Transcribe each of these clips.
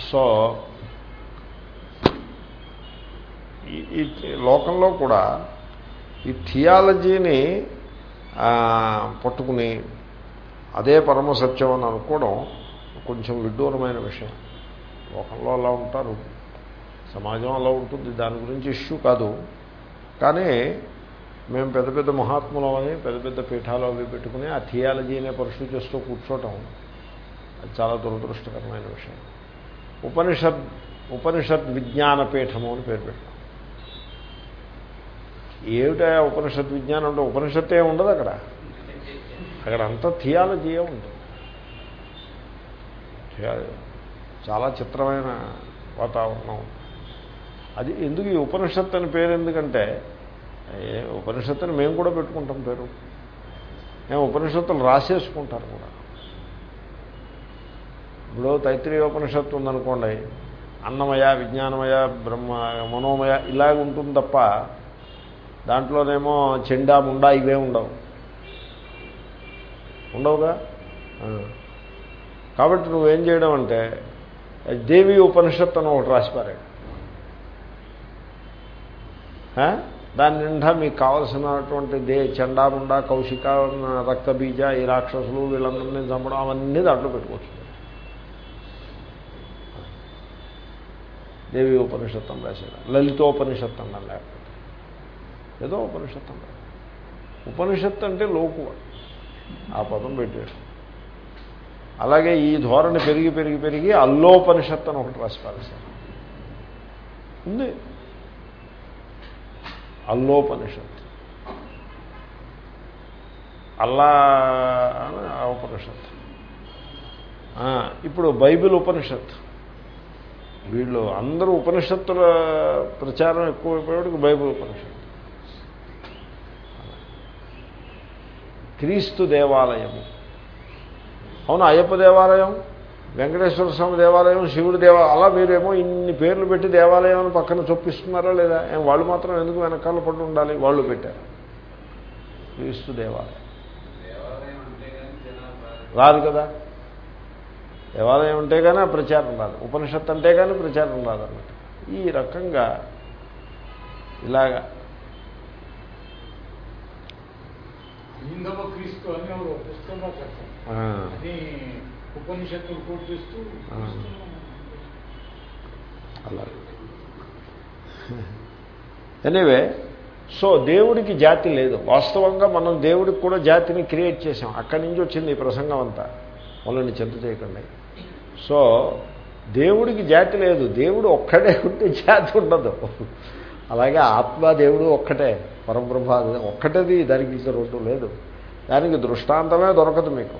So ఈ- ఈ లోకంలో కూడా ఈ థియాలజీని పట్టుకుని అదే పరమ సత్యం అని అనుకోవడం కొంచెం విడ్డూరమైన విషయం. లోకంలో అలా ఉంటారు. సమాజం అలా ఉంటుంది. దాని గురించి ఇష్యూ కాదు. కానీ మేము పెద్ద పెద్ద మహాత్ములమని పెద్ద పెద్ద పీఠాలు అవి పెట్టుకుని ఆ థియాలజీనే పరిశుద్ధి చేస్తూ కూర్చోవటం అది చాలా దురదృష్టకరమైన విషయం. ఉపనిషద్ ఉపనిషద్ విజ్ఞానపీఠము అని పేరు పెట్టాం. ఏమిటా ఉపనిషత్ విజ్ఞానం అంటే? ఉపనిషత్తే ఉండదు అక్కడ. అక్కడ అంతా థియాలజీయే ఉంటుంది చాలా చిత్రమైన వాతావరణం. అది ఎందుకు ఈ ఉపనిషత్ అని పేరు ఎందుకంటే ఉపనిషత్తుని మేము కూడా పెట్టుకుంటాం పేరు. మేము ఉపనిషత్తులు రాసేసుకుంటారు కూడా. ఇప్పుడు తైత్రీయ ఉపనిషత్తు ఉందనుకోండి అన్నమయ విజ్ఞానమయ బ్రహ్మ మనోమయ ఇలాగ ఉంటుంది తప్ప దాంట్లోనేమో చెండా ముండా ఇవే ఉండవు. ఉండవుగా? కాబట్టి నువ్వేం చేయడం అంటే దేవి ఉపనిషత్తు అని ఒకటి రాసిపారాడు దాని నిండా మీకు కావలసినటువంటి దే చండాముండా కౌశిక రక్తబీజ ఈ రాక్షసులు వీళ్ళందరినీ చంపడం అవన్నీ దాంట్లో పెట్టుకోవచ్చు. దేవి ఉపనిషత్తు రాశాడు లలితోపనిషత్తు అన్నాను లేకపోతే. ఏదో ఉపనిషత్తు అన్నారు ఉపనిషత్తు అంటే లోకువ. ఆ పదం పెట్టాడు అలాగే ఈ ధోరణి పెరిగి పెరిగి పెరిగి అల్లోపనిషత్తు అని ఒకటి రాసి సార్ ఉంది. అల్లోపనిషత్ అల్లా అని ఉపనిషత్ ఇప్పుడు బైబిల్ ఉపనిషత్ వీళ్ళు అందరూ ఉపనిషత్తుల ప్రచారం ఎక్కువైపోయేటికి బైబిల్ ఉపనిషత్తు. క్రీస్తు దేవాలయము. అవును అయ్యప్ప దేవాలయం వెంకటేశ్వర స్వామి దేవాలయం శివుడి దేవా అలా మీరేమో ఇన్ని పేర్లు పెట్టి దేవాలయం పక్కన చొప్పిస్తున్నారా లేదా? వాళ్ళు మాత్రం ఎందుకు వెనకాల పడి ఉండాలి? వాళ్ళు పెట్టారు. క్రీస్తు దేవాలయం. రాదు కదా? దేవాలయం ఉంటే కానీ ఆ ప్రచారం రాదు. ఉపనిషత్తు అంటే కానీ ప్రచారం రాదన్నమాట ఈ రకంగా ఇలాగా క్రీస్తు అని ఉపనిషత్తులు ఎనీవే సో దేవుడికి జాతి లేదు. వాస్తవంగా మనం దేవుడికి కూడా జాతిని క్రియేట్ చేసాం అక్కడి నుంచి వచ్చింది ఈ ప్రసంగం అంతా. వాళ్ళని చింత చేయకండి. సో దేవుడికి జాతి లేదు. దేవుడు ఒక్కడే ఉంటే జాతి ఉండదు. అలాగే ఆత్మ దేవుడు ఒక్కటే పరబ్రహ్మ ఒక్కటది దానికి ఇంకా రెండు లేదు. దానికి దృష్టాంతమే దొరకదు మీకు.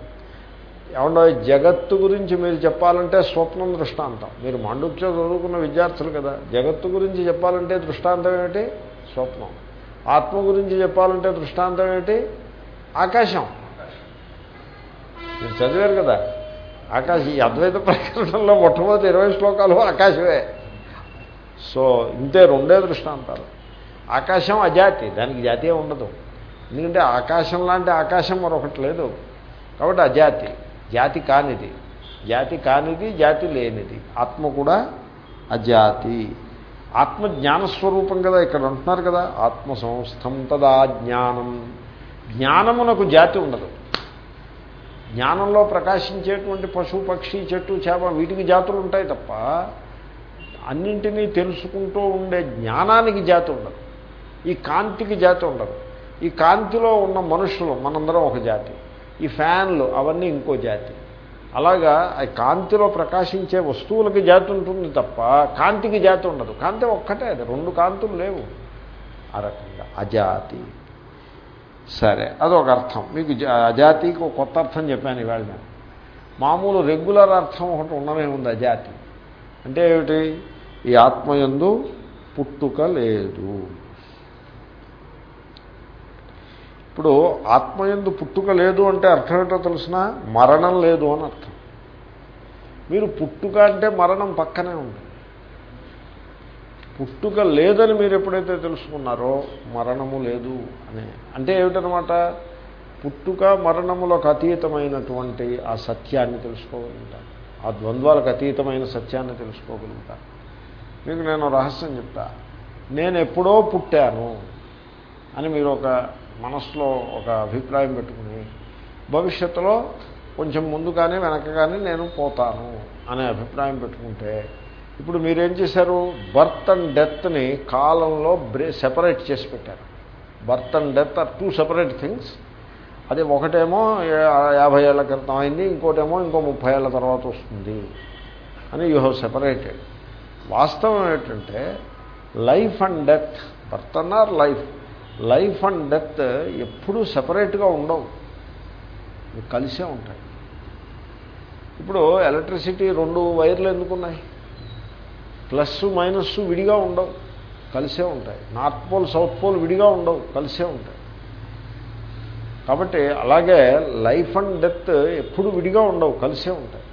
ఏమన్నా జగత్తు గురించి మీరు చెప్పాలంటే స్వప్నం దృష్టాంతం. మీరు మాండుక్య చదువుకున్న విద్యార్థులు కదా. జగత్తు గురించి చెప్పాలంటే దృష్టాంతం ఏమిటి? స్వప్నం. ఆత్మ గురించి చెప్పాలంటే దృష్టాంతం ఏమిటి? ఆకాశం. మీరు చదివారు కదా? ఆకాశం ఈ అద్వైత ప్రకరణంలో మొట్టమొదటి ఇరవై శ్లోకాలు ఆకాశమే. సో ఇంతే రెండే దృష్టాంతాలు. ఆకాశం అజాతి దానికి జాతీయ ఉండదు. ఎందుకంటే ఆకాశం లాంటి ఆకాశం మరొకటి లేదు. కాబట్టి అజాతి జాతి కానిది. జాతి కానిది జాతి లేనిది. ఆత్మ కూడా అజాతి. ఆత్మ జ్ఞానస్వరూపం కదా ఇక్కడ అంటున్నారు కదా? ఆత్మ సంస్థం తదా జ్ఞానం. జ్ఞానమునకు జాతి ఉండదు. జ్ఞానంలో ప్రకాశించేటువంటి పశు పక్షి చెట్టు చేప వీటికి జాతులు ఉంటాయి తప్ప అన్నింటినీ తెలుసుకుంటూ ఉండే జ్ఞానానికి జాతి ఉండదు. ఈ కాంతికి జాతి ఉండదు. ఈ కాంతిలో ఉన్న మనుషులు మనందరం ఒక జాతి. ఈ ఫ్యాన్లు అవన్నీ ఇంకో జాతి. అలాగా ఆ కాంతిలో ప్రకాశించే వస్తువులకి జాతి ఉంటుంది తప్ప కాంతికి జాతి ఉండదు. కాంతి ఒక్కటే అది. రెండు కాంతులు లేవు. ఆ రకంగా. అజాతి సరే అదొక అర్థం. మీకు జా- అజాతికి ఒక కొత్త అర్థం చెప్పాను ఇవాళ నేను. మామూలు రెగ్యులర్ అర్థం ఒకటి ఉండమే ఉంది అజాతి అంటే ఏమిటి? ఈ ఆత్మయందు పుట్టుక లేదు. ఇప్పుడు ఆత్మయందు పుట్టుక లేదు అంటే అర్థం ఏంటో తెలిసిన మరణం లేదు అని అర్థం. మీరు పుట్టుక అంటే మరణం పక్కనే ఉంది. పుట్టుక లేదని మీరు ఎప్పుడైతే తెలుసుకున్నారో మరణము లేదు అని. అంటే ఏమిటనమాట? పుట్టుక మరణములకు అతీతమైనటువంటి ఆ సత్యాన్ని తెలుసుకోగలుగుతారు ఆ ద్వంద్వాలకు అతీతమైన సత్యాన్ని తెలుసుకోగలుగుతారు మీకు నేను రహస్యం చెప్తా. నేను ఎప్పుడో పుట్టాను అని మీరు ఒక మనసులో ఒక అభిప్రాయం పెట్టుకుని భవిష్యత్తులో కొంచెం ముందు కానీ వెనక కానీ నేను పోతాను అనే అభిప్రాయం పెట్టుకుంటే ఇప్పుడు మీరేం చేశారు? బర్త్ అండ్ డెత్ని కాలంలో బ్రే సెపరేట్ చేసి పెట్టారు. Birth and death are two separate things. అది ఒకటేమో యాభై ఏళ్ళ క్రితం అయింది ఇంకోటేమో ఇంకో ముప్పై ఏళ్ళ తర్వాత వస్తుంది అని యూ హ్యావ్ సెపరేటెడ్. వాస్తవం ఏంటంటే లైఫ్ అండ్ డెత్ బర్త్ అన్నారు లైఫ్ లైఫ్ అండ్ డెత్ ఎప్పుడూ సెపరేట్గా ఉండవు. కలిసే ఉంటాయి. ఇప్పుడు ఎలక్ట్రిసిటీ రెండు వైర్లు ఎందుకున్నాయి? ప్లస్ మైనస్ విడిగా ఉండవు. కలిసే ఉంటాయి. నార్త్ పోల్ సౌత్ పోల్ విడిగా ఉండవు. కలిసే ఉంటాయి. కాబట్టి అలాగే లైఫ్ అండ్ డెత్ ఎప్పుడు విడిగా ఉండవు. కలిసే ఉంటాయి.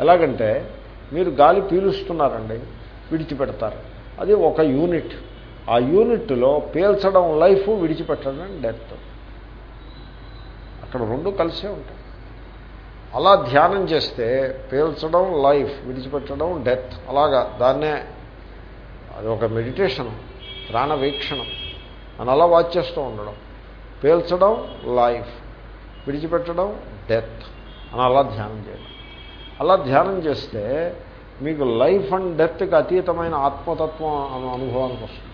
ఎలాగంటే మీరు గాలి పీలుస్తున్నారండి విడిచిపెడతారు. అది ఒక యూనిట్. ఆ యూనిట్లో పీల్చడం లైఫ్ విడిచిపెట్టడం డెత్. అక్కడ రెండు కలిసే ఉంటాయి. అలా ధ్యానం చేస్తే పేల్చడం లైఫ్ విడిచిపెట్టడం డెత్. అలాగా దాన్నే అది ఒక మెడిటేషన్ ప్రాణవీక్షణం అని అలా వాచ్ చేస్తూ ఉండడం. పేల్చడం లైఫ్ విడిచిపెట్టడం డెత్. అని అలా ధ్యానం చేయడం. అలా ధ్యానం చేస్తే మీకు లైఫ్ అండ్ డెత్కి అతీతమైన ఆత్మతత్వం అను అనుభవానికి వస్తుంది.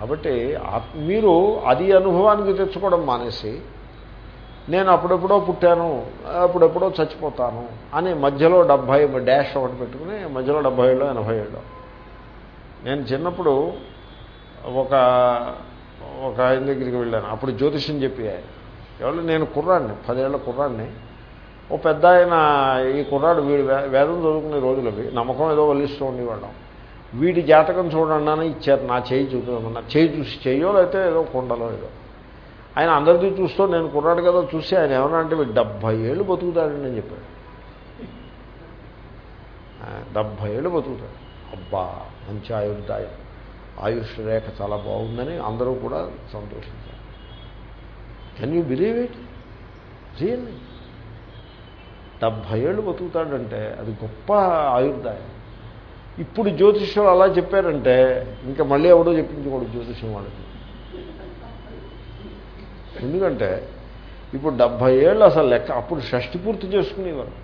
కాబట్టి మీరు అది అనుభవానికి తెచ్చుకోవడం మానేసి నేను అప్పుడెప్పుడో పుట్టాను అప్పుడెప్పుడో చచ్చిపోతాను అని మధ్యలో డెబ్భై డాష్ ఒకటి పెట్టుకుని మధ్యలో డెబ్భై ఏళ్ళు ఎనభై ఏళ్ళు. నేను చిన్నప్పుడు ఒక ఒక ఆయన దగ్గరికి వెళ్ళాను. అప్పుడు జ్యోతిష్యం చెప్పి ఆయన. ఎవరు? నేను కుర్రాడిని పదేళ్ళ కుర్రాడిని. ఓ పెద్ద ఆయన ఈ కుర్రాడు వీడు వేదం చదువుకునే రోజులవి నమ్మకం ఏదో వల్లిస్తూ ఉండేవాళ్ళం. వీడి జాతకం చూడండి అని ఇచ్చారు నా చేయి చూపించమన్నారు చేయి చూసి చేయో లేకపోతే ఏదో కొండలో ఏదో. ఆయన అందరితో చూస్తూ నేను కుర్రాడు కదా చూసి ఆయన ఏమన్నా అంటే వీడు డెబ్భై ఏళ్ళు బతుకుతాడని అని చెప్పాడు. డెబ్భై ఏళ్ళు బతుకుతాడు. అబ్బా మంచి ఆయుర్దాయం ఆయుష్ రేఖ చాలా బాగుందని అందరూ కూడా సంతోషించారు. Can you believe it really డెబ్భై ఏళ్ళు బతుకుతాడంటే అది గొప్ప ఆయుర్దాయం ఇప్పుడు జ్యోతిష్యం అలా చెప్పారంటే ఇంకా మళ్ళీ ఎవడో చెప్పించుకోడు జ్యోతిష్యం వాళ్ళకి. ఎందుకంటే ఇప్పుడు డెబ్భై ఏళ్ళు అసలు లెక్క అప్పుడు షష్టి పూర్తి చేసుకునేవారు.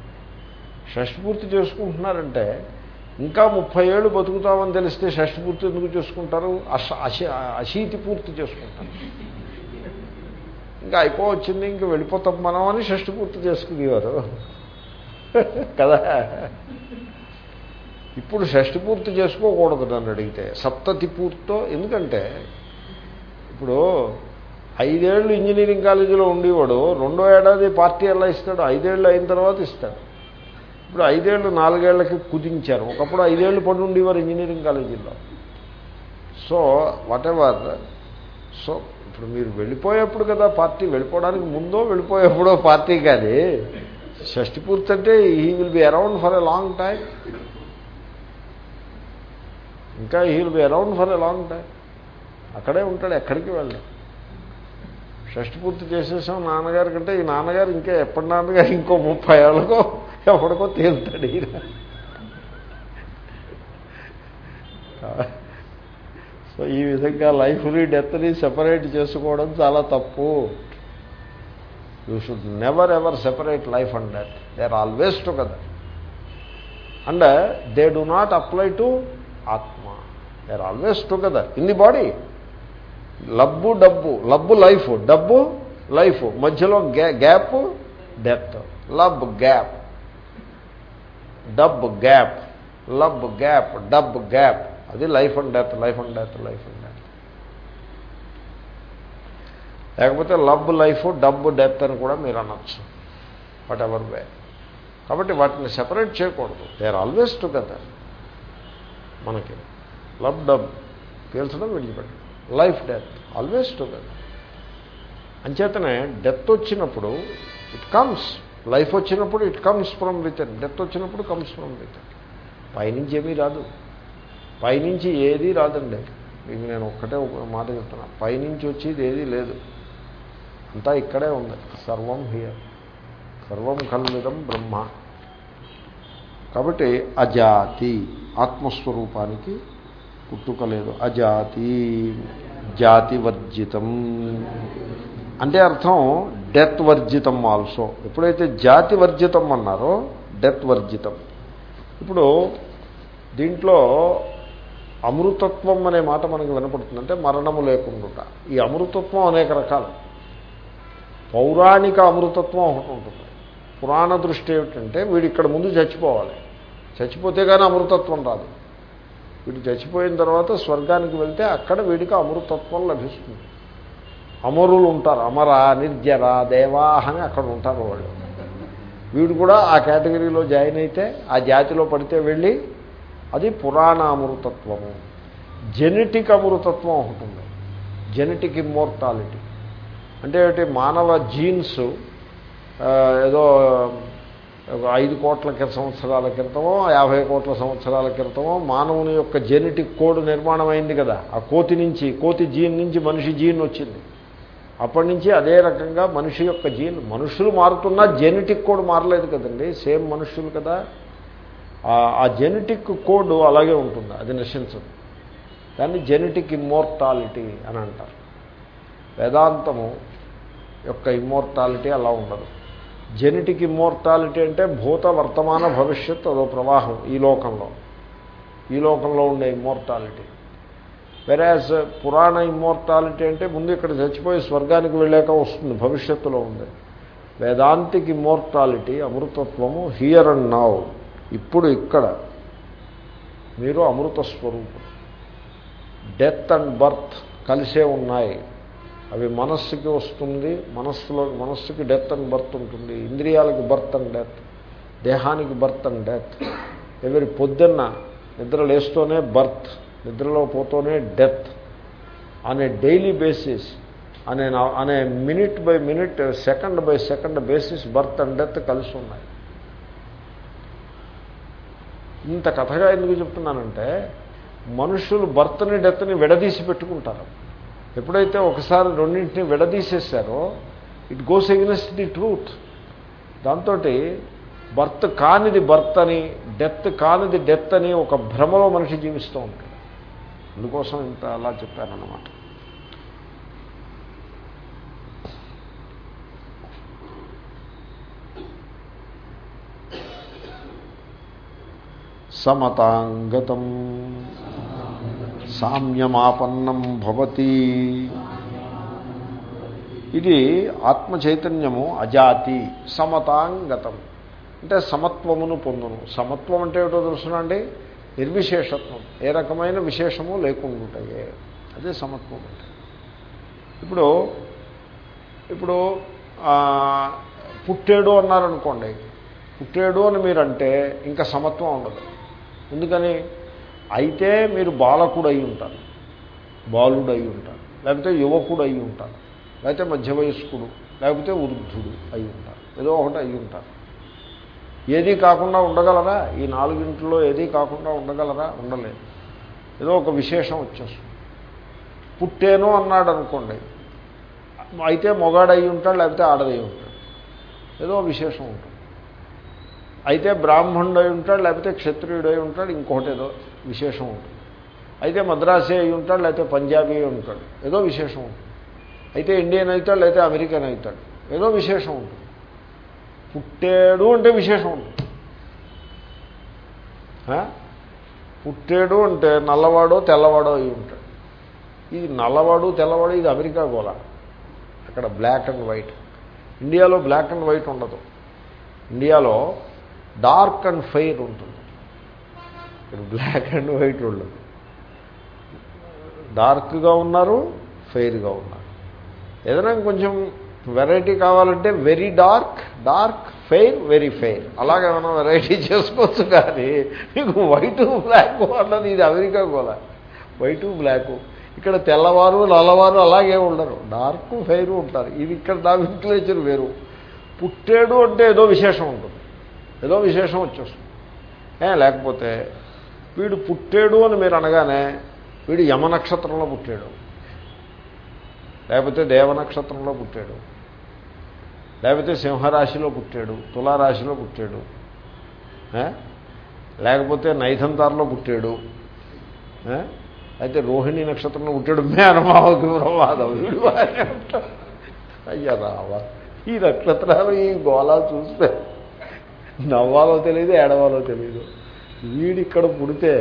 షష్టి పూర్తి చేసుకుంటున్నారంటే ఇంకా ముప్పై ఏళ్ళు బతుకుతామని తెలిస్తే షష్టి పూర్తి ఎందుకు చేసుకుంటారు? అశీతి పూర్తి చేసుకుంటారు. ఇంకా అయిపోవచ్చింది ఇంకా వెళ్ళిపోతాం మనం అని షష్టి పూర్తి చేసుకునేవారు. కదా? ఇప్పుడు షష్టి పూర్తి చేసుకోకూడదు నన్ను అడిగితే. సప్తతి పూర్తితో ఎందుకంటే ఇప్పుడు ఐదేళ్ళు ఇంజనీరింగ్ కాలేజీలో ఉండేవాడు రెండో ఏడాది పార్టీ ఎలా ఇస్తాడు ఐదేళ్ళు అయిన తర్వాత ఇస్తాడు. ఇప్పుడు ఐదేళ్ళు నాలుగేళ్ళకి కుదించారు. ఒకప్పుడు ఐదేళ్ళు పడి ఉండేవారు ఇంజనీరింగ్ కాలేజీలో సో వాటెవర్ సో ఇప్పుడు మీరు వెళ్ళిపోయేప్పుడు కదా పార్టీ వెళ్ళిపోవడానికి ముందో వెళ్ళిపోయేప్పుడో పార్టీ కానీ షష్టి పూర్తి అంటే he will be around for a long time ఇంకా he will be around for a long time అక్కడే ఉంటాడు ఎక్కడికి వెళ్ళాడు. షష్టి పూర్తి చేసేసాం నాన్నగారి కంటే. ఈ నాన్నగారు ఇంకా ఎప్పటి నాన్నగారు? ఇంకో ముప్పై ఏళ్ళకో? ఎప్పటికో తేలుతాడు ఈయన. సో ఈ విధంగా లైఫ్ని డెత్ని సెపరేట్ చేసుకోవడం చాలా తప్పు. You should never ever separate life and death they are always together and they do not apply to ఆత్మ. They are always together in the body lub dub. Lub life. Dub life. మధ్యలో gap. Death lub gap. Dub gap. Lub gap. Dub gap. అది life and death life and death life and death లేకపోతే lub life డబ్బు death అని కూడా మీరు అనొచ్చు. What ever వే కాబట్టి వాటిని సెపరేట్ చేయకూడదు. దే ఆర్ ఆల్వేస్ టుగెదర్ మనకి లబ్ డబ్. పీల్చడం విడిచిపెట్టడం లైఫ్ డెత్ ఆల్వేస్ టుగెదర్. అంచేతనే డెత్ వచ్చినప్పుడు ఇట్ కమ్స్. లైఫ్ వచ్చినప్పుడు it comes from return. Death వచ్చినప్పుడు కమ్స్ ఫ్రమ్ రిటర్న్. పైనుంచి ఏమీ రాదు. పైనుంచి ఏదీ రాదండి. మీకు నేను ఒక్కటే ఒక మాట చెప్తున్నా. పైనుంచి వచ్చేది ఏదీ లేదు. అంతా ఇక్కడే ఉంది. సర్వం హియర్. సర్వం కల్విదం బ్రహ్మ. కాబట్టి అజాతి ఆత్మస్వరూపానికి పుట్టుక లేదు అజాతి జాతి వర్జితం అంటే అర్థం డెత్ వర్జితం ఆల్సో. ఎప్పుడైతే జాతి వర్జితం అన్నారో డెత్ వర్జితం ఇప్పుడు దీంట్లో అమృతత్వం అనే మాట మనకు వినపడుతుంది. అంటే మరణము లేకుండా ఈ అమృతత్వం అనేక రకాలు. పౌరాణిక అమృతత్వం ఒకటి ఉంటుంది. పురాణ దృష్టి ఏమిటంటే వీడు ఇక్కడ ముందు చచ్చిపోవాలి. చచ్చిపోతే కానీ అమృతత్వం రాదు. వీడు చచ్చిపోయిన తర్వాత స్వర్గానికి వెళ్తే అక్కడ వీడికి అమృతత్వం లభిస్తుంది. అమరులు ఉంటారు. అమర నిర్జర దేవా అని అక్కడ ఉంటారు వాళ్ళు. వీడు కూడా ఆ కేటగిరీలో జాయిన్ అయితే ఆ జాతిలో పడితే వెళ్ళి అది పురాణ అమృతత్వము జెనెటిక్ అమృతత్వం ఒకటి జెనెటిక్ ఇమ్మోర్టాలిటీ. అంటే మానవ జీన్స్ ఏదో ఐదు కోట్ల సంవత్సరాల క్రితమో యాభై కోట్ల సంవత్సరాల క్రితమో మానవుని యొక్క జెనెటిక్ కోడ్ నిర్మాణం అయింది కదా. ఆ కోతి నుంచి కోతి జీన్ నుంచి మనిషి జీన్ వచ్చింది. అప్పటి నుంచి అదే రకంగా మనిషి యొక్క జీన్ మనుషులు మారుతున్నా జెనెటిక్ కోడ్ మారలేదు కదండి. సేమ్ మనుషులు కదా. ఆ- ఆ జెనెటిక్ కోడ్ అలాగే ఉంటుంది అది నశించదు. దాన్ని జెనెటిక్ ఇమ్మోర్టాలిటీ అని అంటారు. వేదాంతము యొక్క ఇమ్మోర్టాలిటీ అలా ఉండదు. జెనెటిక్ ఇమ్మోర్టాలిటీ అంటే భూత వర్తమాన భవిష్యత్ అదో ప్రవాహం ఈ లోకంలో. ఈ లోకంలో ఉండే ఇమ్మోర్టాలిటీ. వెరాజ్ పురాణ ఇమ్మోర్టాలిటీ అంటే ముందు ఇక్కడ చచ్చిపోయి స్వర్గానికి వెళ్ళాక వస్తుంది భవిష్యత్తులో ఉంది. వేదాంతిక్ ఇమ్మోర్టాలిటీ అమృతత్వము హియర్ అండ్ నావ్ ఇప్పుడు ఇక్కడ. మీరు అమృత స్వరూపం డెత్ అండ్ బర్త్ కలిసే ఉన్నాయి. అవి మనస్సుకి వస్తుంది మనస్సులో మనస్సుకి డెత్ అండ్ బర్త్ ఉంటుంది ఇంద్రియాలకి బర్త్ అండ్ డెత్ దేహానికి బర్త్ అండ్ డెత్ ఎవరి పొద్దున్న నిద్ర లేస్తూనే బర్త్ నిద్రలో పోతూనే డెత్ అనే డైలీ బేసిస్ అనే అనే minute by minute second by second basis birth and death కలిసి ఉన్నాయి. ఇంత కథగా ఎందుకు చెప్తున్నానంటే మనుషులు బర్త్ని డెత్ని విడదీసి పెట్టుకుంటారు. ఎప్పుడైతే ఒకసారి రెండింటిని విడదీసేసారో it goes against the truth దాంతో బర్త్ కానిది బర్త్ అని డెత్ కానిది డెత్ అని ఒక భ్రమలో మనిషి జీవిస్తూ ఉంటాడు. అందుకోసం ఇంత అలా చెప్పానన్నమాట. సమతాంగతం. సామ్యమాపన్నం భవతి. ఇది ఆత్మ చైతన్యము అజాతి సమతాంగతం అంటే సమత్వమును పొందును. సమత్వం అంటే ఏటో తెలుసునండి నిర్విశేషత్వం. ఏ రకమైన విశేషము లేకుండాయే అదే సమత్వం అంటే. ఇప్పుడు ఇప్పుడు పుట్టేడు పుట్టాడు అన్నారనుకోండి. పుట్టాడు అని మీరంటే ఇంకా సమత్వం ఉండదు. ఎందుకని? అయితే మీరు బాలకుడు అయి ఉంటారు బాలుడు అయి ఉంటారు లేకపోతే యువకుడు అయి ఉంటారు లేకపోతే మధ్య వయస్కుడు లేకపోతే వృద్ధుడు అయి ఉంటారు ఏదో ఒకటి అయి ఉంటారు ఏదీ కాకుండా ఉండగలరా? ఈ నాలుగింటిలో ఏదీ కాకుండా ఉండగలరా? ఉండలేదు. ఏదో ఒక విశేషం వచ్చేస్తుంది. పుట్టేను అన్నాడు అనుకోండి అయితే మొగాడయి ఉంటాడు లేకపోతే ఆడదయి ఉంటాడు ఏదో విశేషం ఉంటుంది. అయితే బ్రాహ్మణుడై ఉంటాడు లేకపోతే క్షత్రియుడై ఉంటాడు ఇంకొకటి ఏదో విశేషం ఉంటుంది. అయితే మద్రాసీ అయి ఉంటాడు లేకపోతే పంజాబీ అయి ఉంటాడు. ఏదో విశేషం ఉంటుంది. అయితే ఇండియన్ అవుతాడు లేకపోతే అమెరికన్ అవుతాడు. ఏదో విశేషం ఉంటుంది. పుట్టాడు అంటే విశేషం ఉంటుంది. పుట్టాడు అంటే నల్లవాడో తెల్లవాడో అయి ఉంటాడు. ఇది నల్లవాడు తెల్లవాడు ఇది అమెరికా గోళ. అక్కడ బ్లాక్ అండ్ వైట్. ఇండియాలో బ్లాక్ అండ్ వైట్ ఉండదు. ఇండియాలో డార్క్ అండ్ ఫైర్ ఉంటుంది. ఇక్కడ బ్లాక్ అండ్ వైట్ ఉండదు. డార్క్గా ఉన్నారు ఫెయిర్గా ఉన్నారు. ఏదైనా కొంచెం వెరైటీ కావాలంటే very dark dark fair very fair. అలాగేమైనా variety చేసుకోవచ్చు కానీ మీకు వైటు బ్లాక్ అన్నది ఇది అమెరికా కూడా వైటు బ్లాక్. ఇక్కడ తెల్లవారు నల్లవారు అలాగే ఉండరు. డార్క్ ఫెయిర్ ఉంటారు. ఇది ఇక్కడ నామిక్లేచర్ వేరు. పుట్టాడు అంటే ఏదో విశేషం ఉంటుంది. ఏదో విశేషం వచ్చేస్తుంది. లేకపోతే వీడు పుట్టాడు అని మీరు అనగానే వీడు యమ నక్షత్రంలో పుట్టాడు. లేకపోతే దేవ నక్షత్రంలో పుట్టాడు. లేకపోతే సింహరాశిలో పుట్టాడు తులారాశిలో పుట్టాడు. లేకపోతే నైథంతారలో పుట్టాడు. అయితే రోహిణి నక్షత్రంలో పుట్టాడు. మేనమావకి ప్రమాదం. వీడు అయ్యా రావా. ఈ నక్షత్రాలు ఈ గోళా చూస్తే నవ్వాలో తెలియదు ఏడవాలో తెలియదు వీడి ఇక్కడ పుడితే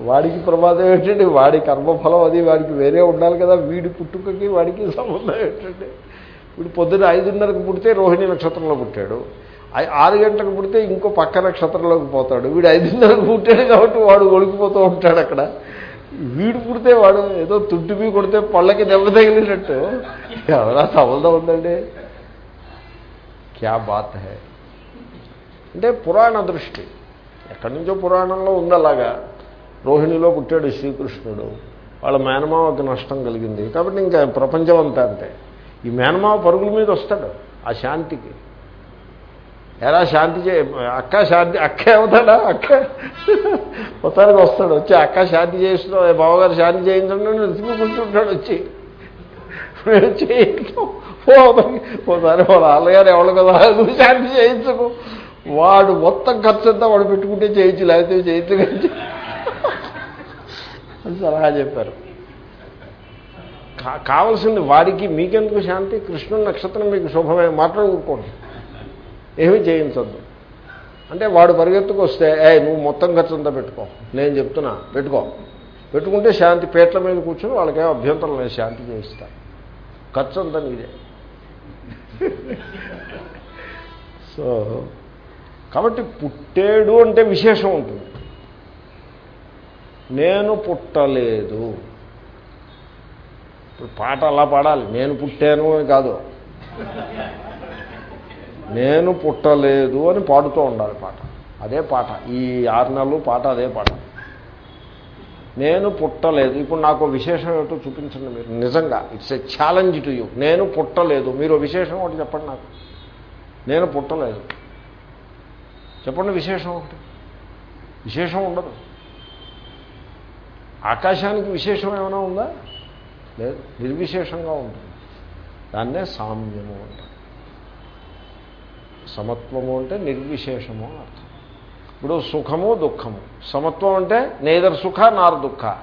వాడికి ప్రమాదం ఏంటండి? వాడి కర్మఫలం అది వాడికి వేరే ఉండాలి కదా. వీడి పుట్టుకకి వాడికి సంబంధం ఏంటండి? వీడు పొద్దున్న ఐదున్నరకు పుడితే రోహిణి నక్షత్రంలో పుట్టాడు. ఆరు గంటలకు పుడితే ఇంకో పక్క నక్షత్రంలోకి పోతాడు. వీడు ఐదున్నరకు పుట్టాడు కాబట్టి వాడు ఒడికిపోతూ ఉంటాడు అక్కడ. వీడు పుడితే వాడు ఏదో తుంటిపి కొడితే పళ్ళకి దెబ్బ తగిలినట్టు. ఎవరా సంబంధం ఉందండి? క్యా బాత్ హే? అంటే పురాణ దృష్టి. ఎక్కడి నుంచో పురాణంలో ఉంది అలాగా. రోహిణిలో పుట్టాడు శ్రీకృష్ణుడు. వాళ్ళ మేనమావకి నష్టం కలిగింది. కాబట్టి ఇంకా ప్రపంచం అంతా అంతే. ఈ మేనమావ పరుగుల మీద వస్తాడు ఆ శాంతికి. ఎలా శాంతి చే అక్క శాంతి అక్క అవుతాడా అక్క మొత్తానికి వస్తాడు. వచ్చి అక్క శాంతి చేస్తున్నావు బావగారు శాంతి చేయించండి రిసిపి కూర్చుంటాడు వచ్చి. చేయించు ఓసారి వాళ్ళ ఆళ్ళగారు ఎవరు కదా? శాంతి చేయించకు. వాడు మొత్తం ఖర్చు అంతా వాడు పెట్టుకుంటే చేయించు లేకపోతే చేయించు. కానీ అని సలహా చెప్పారు. కావలసింది వాడికి మీకెందుకు శాంతి? కృష్ణుని నక్షత్రం మీకు శుభమే మాట్లాడుకోండి ఏమీ చేయించద్దు. అంటే వాడు పరిగెత్తుకు వస్తే ఏ నువ్వు మొత్తం ఖర్చు పెట్టుకో నేను చెప్తున్నా పెట్టుకో. పెట్టుకుంటే శాంతి పేట్ల మీద కూర్చొని వాళ్ళకేం అభ్యంతరం లేదు శాంతి చేయిస్తా. ఖర్చు అంతా నీదే. సో కాబట్టి పుట్టేడు అంటే విశేషం ఉంటుంది. నేను పుట్టలేదు. ఇప్పుడు పాట అలా పాడాలి. నేను పుట్టాను అని కాదు. నేను పుట్టలేదు అని పాడుతూ ఉండాలి పాట. అదే పాట. ఈ ఆరు నెలలు పాట అదే పాట. నేను పుట్టలేదు. ఇప్పుడు నాకు విశేషం ఏమిటో చూపించండి మీరు. నిజంగా it's a challenge to you నేను పుట్టలేదు. మీరు విశేషం ఒకటి చెప్పండి నాకు. నేను పుట్టలేదు. చెప్పండి విశేషం ఒకటి. విశేషం ఉండదు. ఆకాశానికి విశేషం ఏమైనా ఉందా? లేదు నిర్విశేషంగా ఉంటుంది. దాన్నే సామ్యము అంటారు. సమత్వము అంటే నిర్విశేషము అర్థం. ఇప్పుడు సుఖము దుఃఖము. సమత్వం అంటే నేదర్ సుఖ నార్ దుఃఖ.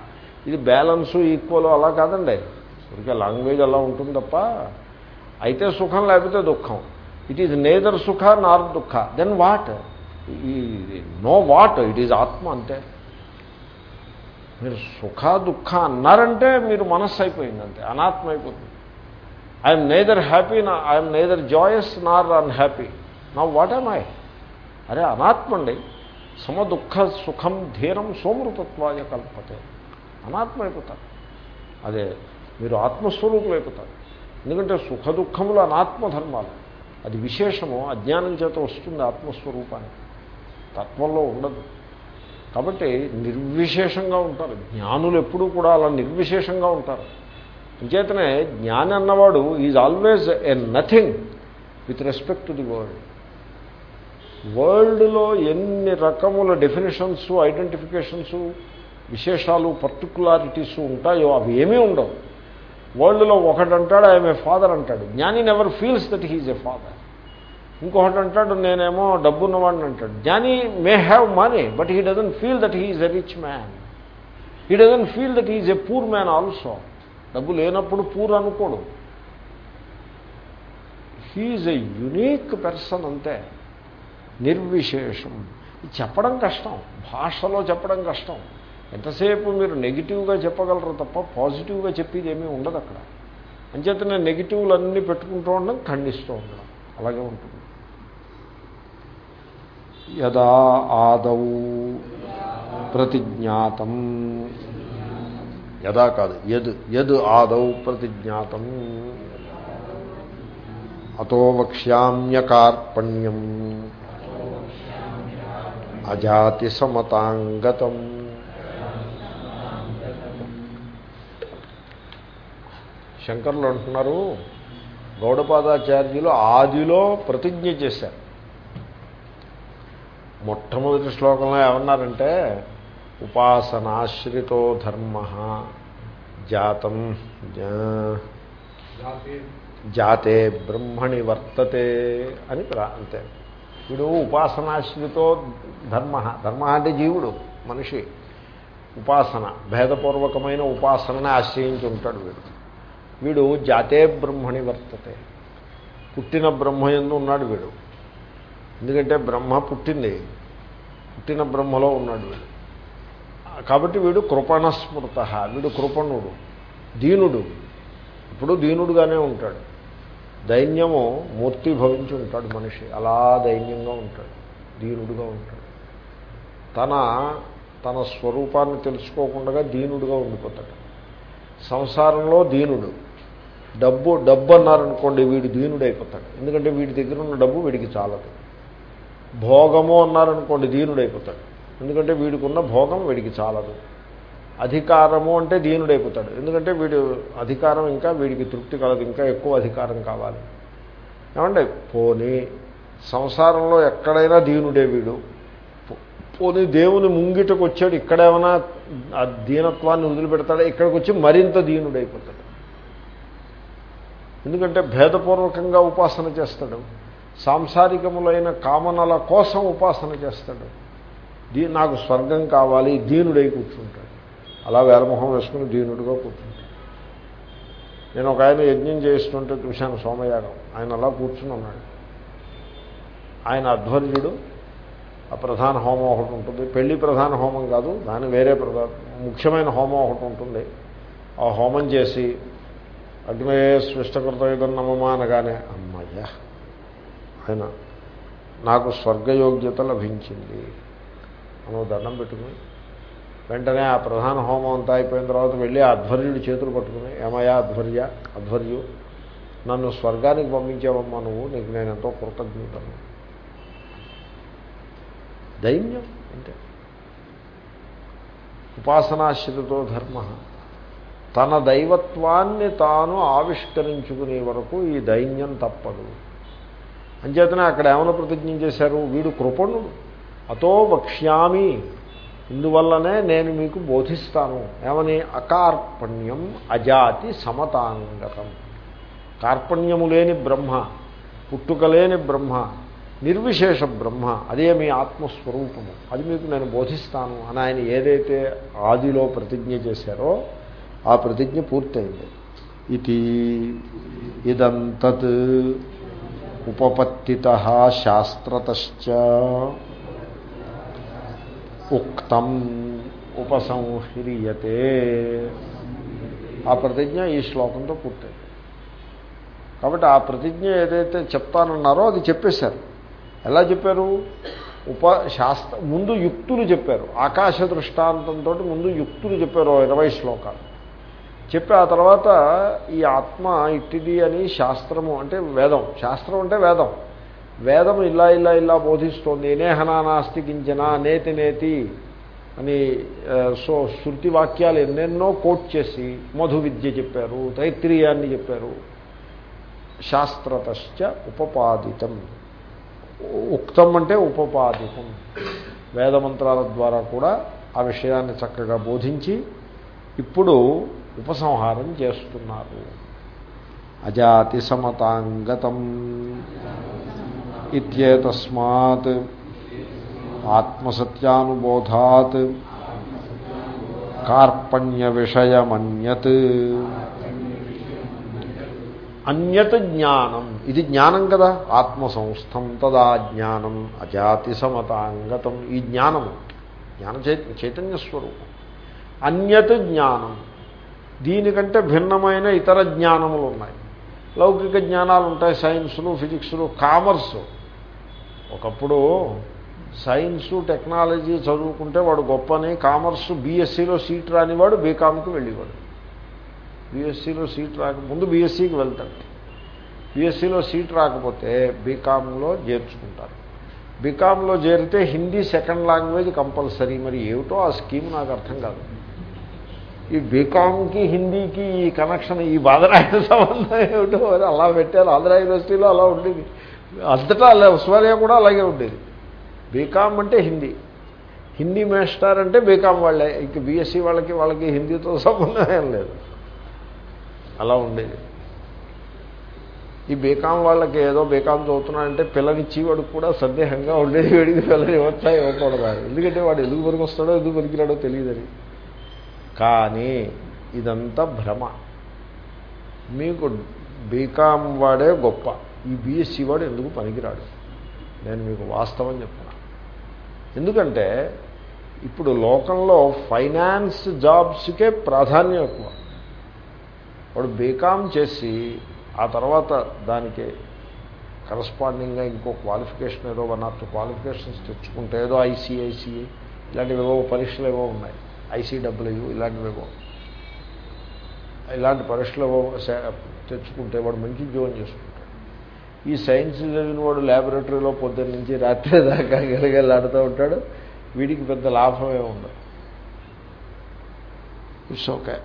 ఇది బ్యాలెన్సు ఈక్వల్ అలా కాదండి. ఇక లాంగ్వేజ్ అలా ఉంటుంది తప్ప అయితే సుఖం లేకపోతే దుఃఖం. ఇట్ ఈజ్ నేదర్ సుఖ నార్ దుఃఖ. Then what? Know what it is ఆత్మ అంతే మీరు సుఖ దుఃఖ అన్నారంటే మీరు మనస్సు అయిపోయింది అంతే అనాత్మ అయిపోతుంది ఐఎమ్ నేదర్ హ్యాపీ నా I'm neither joyous nor unhappy నా వాట్ ఎమ్ ఐ అరే అనాత్మ అండి సమ దుఃఖ సుఖం ధీరం సోమృతత్వాయ కల్పతే. అనాత్మ అయిపోతారు అదే మీరు ఆత్మస్వరూపులు అయిపోతారు ఎందుకంటే సుఖ దుఃఖములు అనాత్మ ధర్మాలు అది విశేషము అజ్ఞానం చేత వస్తుంది ఆత్మస్వరూపానికి. తత్వంలో ఉండదు. కాబట్టి నిర్విశేషంగా ఉంటారు. జ్ఞానులు ఎప్పుడూ కూడా అలా నిర్విశేషంగా ఉంటారు. అంచేతనే జ్ఞాని అన్నవాడు is always a nothing with respect to the world. వరల్డ్లో ఎన్ని రకముల డెఫినేషన్స్ ఐడెంటిఫికేషన్స్ విశేషాలు పర్టికులారిటీస్ ఉంటాయో అవి ఏమీ ఉండవు. వరల్డ్లో ఒకడంటాడు ఐఎమ్ ఏ ఫాదర్ అంటాడు. జ్ఞాని never feels that he's a father. ఇంకొకటి అంటాడు నేనేమో డబ్బున్నవాడిని అంటాడు. జ్ఞాని may have money but he doesn't feel that he's a rich man. He doesn't feel that is a poor man also. డబ్బు లేనప్పుడు పూర్ అనుకోడు. హీఈస్ ఎ యునీక్ పర్సన్ అంతే. నిర్విశేషం. చెప్పడం కష్టం. భాషలో చెప్పడం కష్టం. ఎంతసేపు మీరు నెగిటివ్గా చెప్పగలరు తప్ప పాజిటివ్గా చెప్పేది ఏమీ ఉండదు అక్కడ. అంచేతనే నెగిటివ్లు అన్నీ పెట్టుకుంటూ ఉండడం ఖండిస్తూ ఉండడం. అలాగే ఉంటుంది. యదా ఆదౌ ప్రతిజ్ఞాతం. యదా కాదు యద్ యద్ ఆదౌ ప్రతిజ్ఞాతం. అతో వక్ష్యామ్యకార్పణ్యం. అజాతి సమతాంగతం. శంకర్లు అంటున్నారు గౌడపాదాచార్యులు ఆదిలో ప్రతిజ్ఞ చేశారు. మొట్టమొదటి శ్లోకంలో ఏమన్నారంటే ఉపాసనాశ్రితో ధర్మ జాతం జాతి బ్రహ్మణి వర్తతే అని ప్రా అంతే. వీడు ఉపాసనాశ్రితో ధర్మ ధర్మ అంటే జీవుడు మనిషి. ఉపాసన భేదపూర్వకమైన ఉపాసనని ఆశ్రయించి ఉంటాడు వీడు. వీడు జాతే బ్రహ్మణి వర్తతే. పుట్టిన బ్రహ్మయందు ఉన్నాడు వీడు. ఎందుకంటే బ్రహ్మ పుట్టింది. పుట్టిన బ్రహ్మలో ఉన్నాడు వీడు. కాబట్టి వీడు కృపణస్మృత వీడు కృపణుడు దీనుడు. ఇప్పుడు దీనుడుగానే ఉంటాడు. దైన్యము మూర్తి భవించి ఉంటాడు మనిషి. అలా దైన్యంగా ఉంటాడు. దీనుడుగా ఉంటాడు. తన తన స్వరూపాన్ని తెలుసుకోకుండా దీనుడుగా ఉండిపోతాడు. సంసారంలో దీనుడు. డబ్బు డబ్బు అన్నారనుకోండి వీడు దీనుడైపోతాడు. ఎందుకంటే వీడి దగ్గర ఉన్న డబ్బు వీడికి చాలదు. భోగము అన్నారనుకోండి దీనుడైపోతాడు. ఎందుకంటే వీడికున్న భోగం వీడికి చాలదు. అధికారము అంటే దీనుడైపోతాడు. ఎందుకంటే వీడు అధికారం ఇంకా వీడికి తృప్తి కలదు ఇంకా ఎక్కువ అధికారం కావాలి. ఏమంటే పోనీ సంసారంలో ఎక్కడైనా దీనుడే వీడు. పోనీ దేవుని ముంగిటకు వచ్చాడు ఇక్కడేమైనా ఆ దీనత్వాన్ని వదిలిపెడతాడు? ఇక్కడికి వచ్చి మరింత దీనుడైపోతాడు. ఎందుకంటే భేదపూర్వకంగా ఉపాసన చేస్తాడు. సాంసారికములైన కామనల కోసం ఉపాసన చేస్తాడు. దీ నాకు స్వర్గం కావాలి దీనుడై కూర్చుంటాడు. అలా వేలమొహం వేసుకుని దీనుడుగా కూర్చుంటాడు. నేను ఒక ఆయన యజ్ఞం చేస్తుంటే చూశాను సోమయాగం. ఆయన అలా కూర్చుని ఉన్నాడు. ఆయన అధ్వర్యుడు ఆ ప్రధాన హోమం ఒకటి ఉంటుంది. పెళ్ళి ప్రధాన హోమం కాదు దాని వేరే ప్రధాన ముఖ్యమైన హోమం ఒకటి ఉంటుంది. ఆ హోమం చేసి అగ్నే సృష్టకృత నమమా అనగానే అమ్మయ్యా! ఆయన నాకు స్వర్గయోగ్యత లభించింది. మనం దండం పెట్టుకుని వెంటనే ఆ ప్రధాన హోమం అంతా అయిపోయిన తర్వాత వెళ్ళి ఆధ్వర్యుడు చేతులు పట్టుకుని ఏమయ్యా ఆధ్వర్య అధ్వర్యు? నన్ను స్వర్గానికి పంపించావమ్మా నువ్వు? నీకు నేను ఎంతో కృతజ్ఞతను. దైన్యం అంటే ఉపాసనాశ్రితతో ధర్మ. తన దైవత్వాన్ని తాను ఆవిష్కరించుకునే వరకు ఈ దైన్యం తప్పదు. అంచేతనే అక్కడ ఏమైనా ప్రతిజ్ఞ చేశారు? వీడు కృపణుడు. అతో వక్ష్యామి. ఇందువల్లనే నేను మీకు బోధిస్తాను. ఏమని? అకార్పణ్యం అజాతి సమతాంగతం. కార్పణ్యము లేని బ్రహ్మ పుట్టుక లేని బ్రహ్మ నిర్విశేష బ్రహ్మ అదే మీ ఆత్మస్వరూపము. అది మీకు నేను బోధిస్తాను అని ఆయన ఏదైతే ఆదిలో ప్రతిజ్ఞ చేశారో ఆ ప్రతిజ్ఞ పూర్తయింది. ఇది ఇదంతత్ ఉపపత్తిత శాస్త్రతశ్చ. ఉక్తం ఉపసంహ్రియతే. ఆ ప్రతిజ్ఞ ఈ శ్లోకంతో పూర్తయింది. కాబట్టి ఆ ప్రతిజ్ఞ ఏదైతే చెప్తానన్నారో అది చెప్పేశారు. ఎలా చెప్పారు? ఉప శాస్త్ర ముందు యుక్తులు చెప్పారు. ఆకాశ దృష్టాంతంతో ముందు యుక్తులు చెప్పారు ఇరవై శ్లోకాలు. చెప్పి ఆ తర్వాత ఈ ఆత్మ ఇట్టిది అని శాస్త్రము అంటే వేదం. శాస్త్రం అంటే వేదం. వేదం ఇలా ఇలా ఇలా బోధిస్తోంది. నేహనానాస్తి కించిన నేతి నేతి అని సో శృతి వాక్యాలు ఎన్నెన్నో కోట్ చేసి మధు విద్య చెప్పారు తైత్రీయాన్ని చెప్పారు. శాస్త్రతశ్చ ఉపపాదితం. ఉక్తం అంటే ఉపపాదితం. వేదమంత్రాల ద్వారా కూడా ఆ విషయాన్ని చక్కగా బోధించి ఇప్పుడు ఉపసంహారం చేస్తున్నారు. అజాతి సమతాంగతం ఇత్యేతస్మాత్ ఆత్మసత్యానుబోధాత్ కార్పణ్య విషయమన్యత్ అన్యత్ జ్ఞానం. ఇది జ్ఞానం కదా. ఆత్మసంస్థం తదా జ్ఞానం. అజాతి సమతాంగతం. ఈ జ్ఞానము. జ్ఞాన చైత చైతన్య స్వరూపం. అన్యత్ జ్ఞానం. దీనికంటే భిన్నమైన ఇతర జ్ఞానములు ఉన్నాయి. లౌకిక జ్ఞానాలు ఉంటాయి సైన్సులు ఫిజిక్స్లు కామర్సు. ఒకప్పుడు సైన్సు టెక్నాలజీ చదువుకుంటే వాడు గొప్పని కామర్సు బీఎస్సీలో సీట్ రానివాడు బీకామ్కి వెళ్ళేవాడు. బీఎస్సీలో సీట్ రాక ముందు బీఎస్సీకి వెళ్తాడు. బీఎస్సీలో సీట్ రాకపోతే బీకామ్లో చేర్చుకుంటారు. బీకామ్లో చేరితే హిందీ సెకండ్ లాంగ్వేజ్ కంపల్సరీ. మరి ఏమిటో ఆ స్కీమ్ నాకు అర్థం కాదు. ఈ బీకామ్కి హిందీకి ఈ కనెక్షన్ ఈ బాదరాయన సంబంధం ఏమిటో అలా పెట్టారు. ఆంధ్ర యూనివర్సిటీలో అలా ఉండేది. అంతటా అలా ఉస్మానియా కూడా అలాగే ఉండేది. బీకామ్ అంటే హిందీ. హిందీ మాస్టర్ అంటే బీకామ్ వాళ్ళే. ఇక బీఎస్సీ వాళ్ళకి వాళ్ళకి హిందీతో సంబంధం ఏం లేదు. అలా ఉండేది. ఈ బీకాం వాళ్ళకి ఏదో బీకాం చదువుతున్నాడంటే పిల్లనిచ్చి వాడికి కూడా సందేహంగా ఉండేది. వీడికి పిల్లలు ఇవ్వచ్చా ఇవ్వకూడదా ఎందుకంటే వాడు ఎందుకు పనికి వస్తాడో ఎందుకు పనికిరాడో తెలియదని కానీ ఇదంతా భ్రమ. మీకు బీకామ్ వాడే గొప్ప. ఈ బీఎస్సీ వాడు ఎందుకు పనికిరాడు? నేను మీకు వాస్తవం చెప్తున్నా. ఎందుకంటే ఇప్పుడు లోకంలో ఫైనాన్స్ జాబ్స్కే ప్రాధాన్యం ఎక్కువ. వాడు బీకామ్ చేసి ఆ తర్వాత దానికి కరస్పాండింగ్గా ఇంకో క్వాలిఫికేషన్ ఏదో వన్ ఆర్ టూ క్వాలిఫికేషన్స్ తెచ్చుకుంటే ఏదో ఐసీఐసీఐ ఇలాంటివి ఏవో పరీక్షలు ఏవో ఉన్నాయి. ఐసీడబ్ల్యూ ఇలాంటివేమో ఇలాంటి పరీక్షలు తెచ్చుకుంటే వాడు మంచి ఉద్యోగం చేసుకుంటాడు. ఈ సైన్స్ చదివిన వాడు ల్యాబొరేటరీలో పొద్దున్న నుంచి రాత్రి దాకా గెలగెళ్ళాడుతూ ఉంటాడు. వీడికి పెద్ద లాభమే ఉండదు. ఇట్స్ ఓకే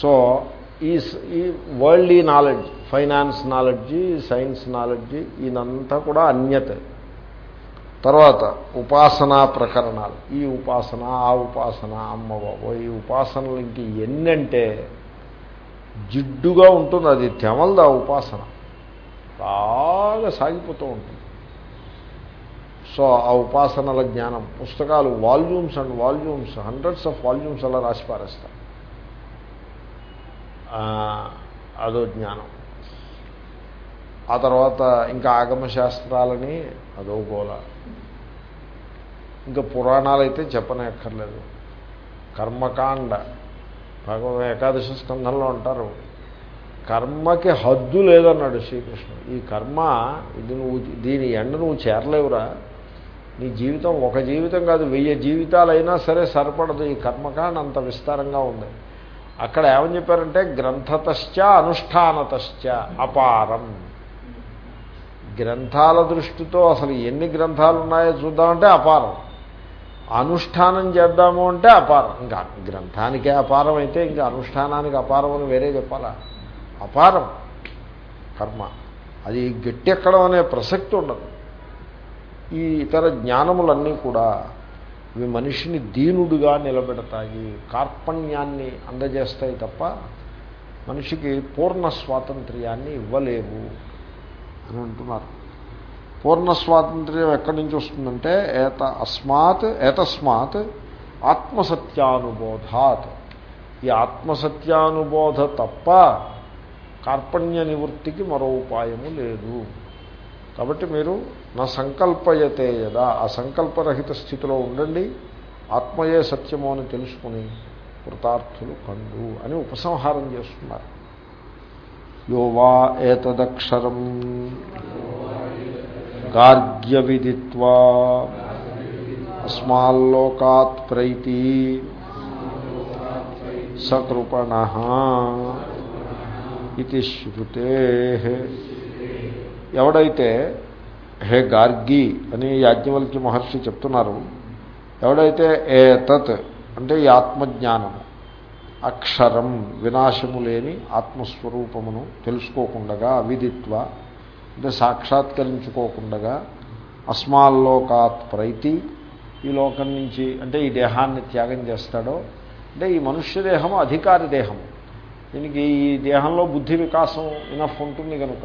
సో ఈ ఈ వరల్డ్ ఈ knowledge finance knowledge science knowledge ఇదంతా కూడా అన్యత. తర్వాత ఉపాసనా ప్రకరణాలు. ఈ ఉపాసన ఆ ఉపాసన అమ్మబాబో ఈ ఉపాసనలు ఇంక ఎన్నంటే జిడ్డుగా ఉంటుంది. అది తెమలది ఆ ఉపాసన. బాగా సాగిపోతూ ఉంటుంది. సో ఆ ఉపాసనల జ్ఞానం పుస్తకాలు volumes and volumes hundreds of volumes అలా రాసి పారేస్తారు. అదో జ్ఞానం. ఆ తర్వాత ఇంకా ఆగమ శాస్త్రాలని అదో గోల ఇంకా పురాణాలు అయితే చెప్పనక్కర్లేదు. కర్మకాండ భగవ ఏకాదశి స్కంధంలో అంటారు కర్మకి హద్దు లేదన్నాడు శ్రీకృష్ణుడు. ఈ కర్మ ఇది నువ్వు దీని ఎండ నువ్వు చేరలేవురా. నీ జీవితం ఒక జీవితం కాదు వెయ్యి జీవితాలైనా సరే సరిపడదు. ఈ కర్మకాండ అంత విస్తారంగా ఉంది. అక్కడ ఏమని చెప్పారంటే గ్రంథతశ్చ అనుష్ఠానతశ్చ అపారం. గ్రంథాల దృష్టితో అసలు ఎన్ని గ్రంథాలు ఉన్నాయో చూద్దామంటే అపారం. అనుష్ఠానం చేద్దాము అంటే అపారం. ఇంకా గ్రంథానికే అపారం అయితే ఇంకా అనుష్ఠానానికి అపారం అని వేరే చెప్పాలా? అపారం. కర్మ. అది గట్టి ఎక్కడం అనే ప్రసక్తి ఉండదు. ఈ ఇతర జ్ఞానములన్నీ కూడా ఇవి మనిషిని దీనుడుగా నిలబెడతాయి. కార్పణ్యాన్ని అందజేస్తాయి తప్ప మనిషికి పూర్ణ స్వాతంత్ర్యాన్ని ఇవ్వలేవు. అని అంటున్నారు. పూర్ణ స్వాతంత్ర్యం ఎక్కడి నుంచి వస్తుందంటే ఏత అస్మాత్ ఏతస్మాత్ ఆత్మసత్యానుబోధాత్. ఈ ఆత్మసత్యానుబోధ తప్ప కార్పణ్య నివృత్తికి మరో ఉపాయము లేదు. కాబట్టి మీరు నా సంకల్పయతే యదా ఆ సంకల్పరహిత స్థితిలో ఉండండి. ఆత్మయే సత్యము అని తెలుసుకుని కృతార్థులు కండు అని ఉపసంహారం చేస్తున్నారు. యో వా ఏతదక్షరం గార్గ్య విదిత్వా అస్మాల్లోకాత్ ప్రైతి సకృపణ ఇది శృతే ఎవడైతే హే గార్గి అని యాజ్ఞవల్కి మహర్షి చెప్తున్నారు ఎవడైతే ఏతత్ అంటే ఈ ఆత్మజ్ఞానము అక్షరం వినాశము లేని ఆత్మస్వరూపమును తెలుసుకోకుండగా అవిదిత్వ అంటే సాక్షాత్కరించుకోకుండగా అస్మాల్లోకాత్ ప్రైతి ఈ లోకం నుంచి అంటే ఈ దేహాన్ని త్యాగం చేస్తాడో అంటే ఈ మనుష్య దేహము అధికారి దేహము. దీనికి ఈ దేహంలో బుద్ధి వికాసం ఇనఫ్ ఉంటుంది కనుక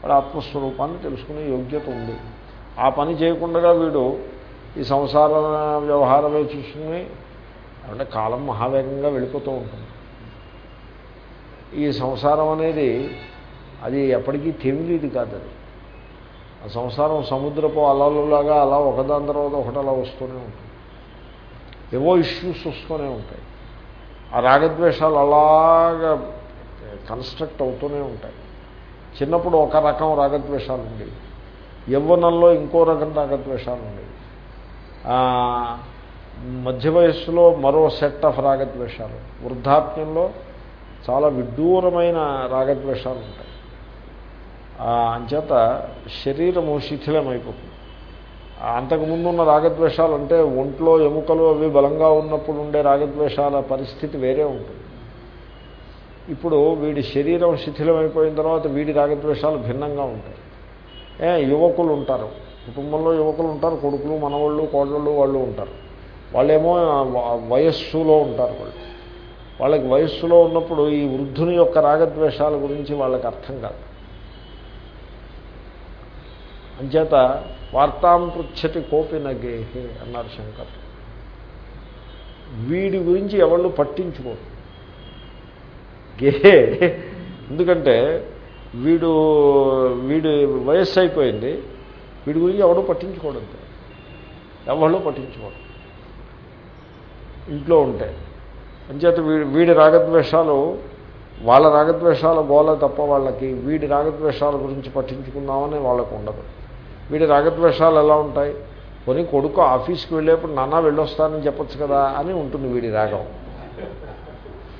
వాడు ఆత్మస్వరూపాన్ని తెలుసుకునే యోగ్యత ఉంది. ఆ పని చేయకుండా వీడు ఈ సంసార వ్యవహారమే చూసుకుని అంటే కాలం మహావేగంగా వెళ్ళిపోతూ ఉంటుంది. ఈ సంసారం అనేది అది ఎప్పటికీ తెలియదు కాదు అది. ఆ సంసారం సముద్రపు అలలులాగా అలా ఒకదాని తర్వాత ఒకటి అలా వస్తూనే ఉంటుంది. ఏవో ఇష్యూస్ వస్తూనే ఉంటాయి. ఆ రాగద్వేషాలు అలాగా కన్స్ట్రక్ట్ అవుతూనే ఉంటాయి. చిన్నప్పుడు ఒక రకం రాగద్వేషాలు ఉండేవి యవ్వనంలో ఇంకో రకం రాగద్వేషాలు ఉండేవి మధ్య వయస్సులో మరో సెట్ ఆఫ్ రాగద్వేషాలు. వృద్ధాప్యంలో చాలా విడ్డూరమైన రాగద్వేషాలు ఉంటాయి. ఆ, అంచేత శరీరము శిథిలమైపోతుంది. అంతకుముందున్న అంతకుముందు ఉన్న రాగద్వేషాలు అంటే ఒంట్లో ఎముకలు అవి బలంగా ఉన్నప్పుడు ఉండే రాగద్వేషాల పరిస్థితి వేరే ఉంటుంది. ఇప్పుడు వీడి శరీరం శిథిలమైపోయిన తర్వాత వీడి రాగద్వేషాలు భిన్నంగా ఉంటాయి. ఏ యువకులు ఉంటారు. కుటుంబంలో యువకులు ఉంటారు కొడుకులు మనవాళ్ళు కోడళ్ళు వాళ్ళు ఉంటారు. వాళ్ళేమో వయస్సులో ఉంటారు వాళ్ళు. వాళ్ళకి వయస్సులో ఉన్నప్పుడు ఈ వృద్ధుని యొక్క రాగద్వేషాల గురించి వాళ్ళకి అర్థం కాదు. అంచేత వార్తాం పృచ్చతి కోపి నగేహే అన్నారు శంకర్. వీడి గురించి ఎవళ్ళు పట్టించుకోరు. గేహే ఎందుకంటే వీడు వీడు వయస్సు అయిపోయింది వీడి గురించి ఎవడో పట్టించుకోవడంతే ఎవళ్ళు పట్టించుకోరు. ఇంట్లో ఉంటే. అంచేత వీడి వీడి రాగద్వేషాలు వాళ్ళ రాగద్వేషాల గోల తప్ప వాళ్ళకి వీడి రాగద్వేషాల గురించి పట్టించుకుందామని వాళ్ళకు ఉండదు. వీడి రాగద్వేషాలు ఎలా ఉంటాయి? కొని కొడుకు ఆఫీస్కి వెళ్ళేప్పుడు నాన్న వెళ్ళొస్తానని చెప్పొచ్చు కదా అని ఉంటుంది వీడి రాగం.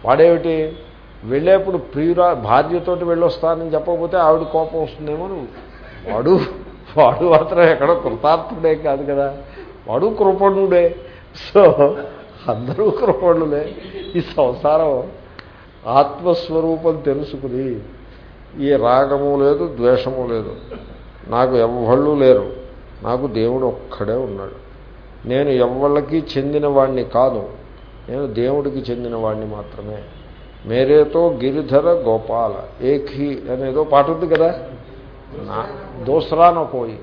వాడేమిటి? వెళ్ళేప్పుడు ప్రియురా భార్యతోటి వెళ్ళొస్తానని చెప్పకపోతే ఆవిడ కోపం వస్తుందేమో వాడు వాడు మాత్రం ఎక్కడో కృతార్థుడే కాదు కదా. వాడు కృపణుడే. సో అందరూ కృపణులే ఈ సంసారం ఆత్మస్వరూపం తెలుసుకుని ఈ రాగము లేదు ద్వేషము లేదు. నాకు ఎవ్వళ్ళు లేరు. నాకు దేవుడు ఒక్కడే ఉన్నాడు. నేను ఎవ్వళ్ళకి చెందినవాణ్ణి కాదు. నేను దేవుడికి చెందినవాణ్ణి మాత్రమే. మేరేతో గిరిధర గోపాల ఏఖీ అనేదో పాట ఉంది కదా? నా దోసరాన పోయి.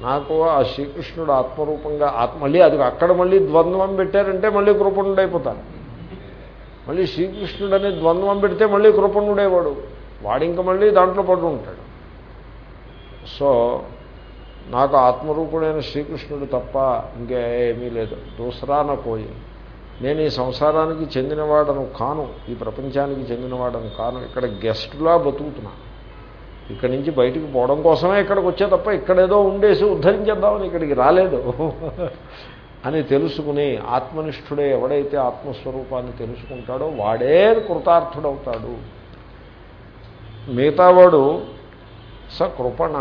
నాకు ఆ శ్రీకృష్ణుడు ఆత్మరూపంగా ఆత్మ మళ్ళీ అది అక్కడ మళ్ళీ ద్వంద్వం పెట్టారంటే మళ్ళీ కృపణుడైపోతాను మళ్ళీ శ్రీకృష్ణుడు అనే ద్వంద్వం పెడితే మళ్ళీ కృపణుడేవాడు వాడు. ఇంకా మళ్ళీ దాంట్లో పడు ఉంటాడు. సో నాకు ఆత్మరూపుడైన శ్రీకృష్ణుడు తప్ప ఇంకా ఏమీ లేదు. దూసరాన పోయి నేను ఈ సంసారానికి చెందినవాడను కాను ఈ ప్రపంచానికి చెందినవాడను కాను ఇక్కడ గెస్టులా బతుకుతున్నా. ఇక్కడి నుంచి బయటికి పోవడం కోసమే ఇక్కడికి వచ్చే తప్ప ఇక్కడేదో ఉండేసి ఉద్ధరించేద్దామని ఇక్కడికి రాలేదు అని తెలుసుకుని ఆత్మనిష్ఠుడే ఎవడైతే ఆత్మస్వరూపాన్ని తెలుసుకుంటాడో వాడే కృతార్థుడవుతాడు. మిగతావాడు స కృపణ